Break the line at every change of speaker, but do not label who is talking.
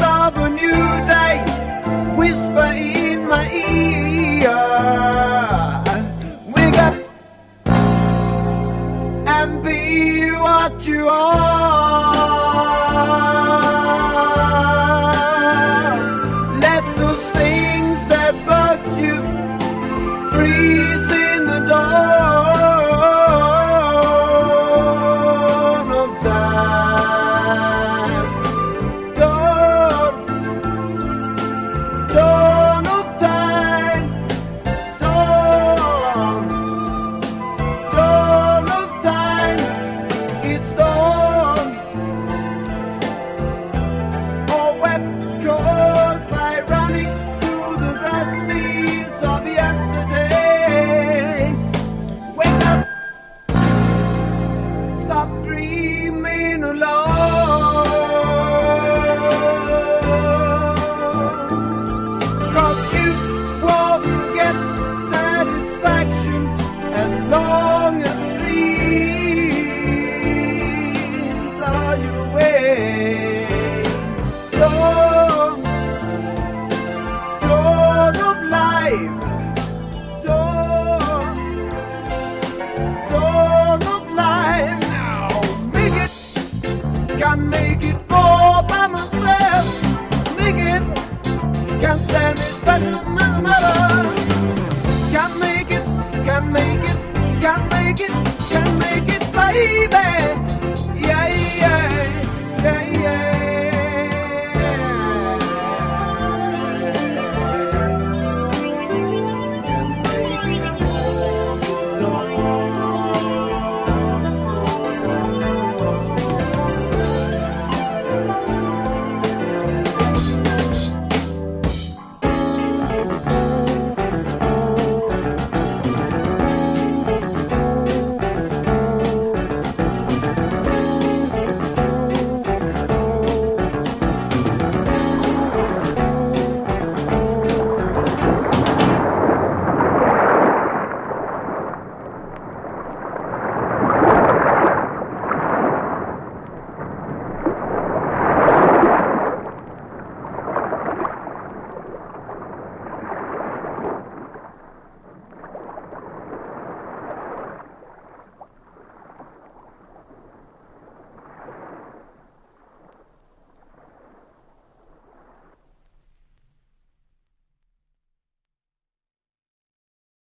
of a new day whisper in my ear. Wake up and be what you are. baby.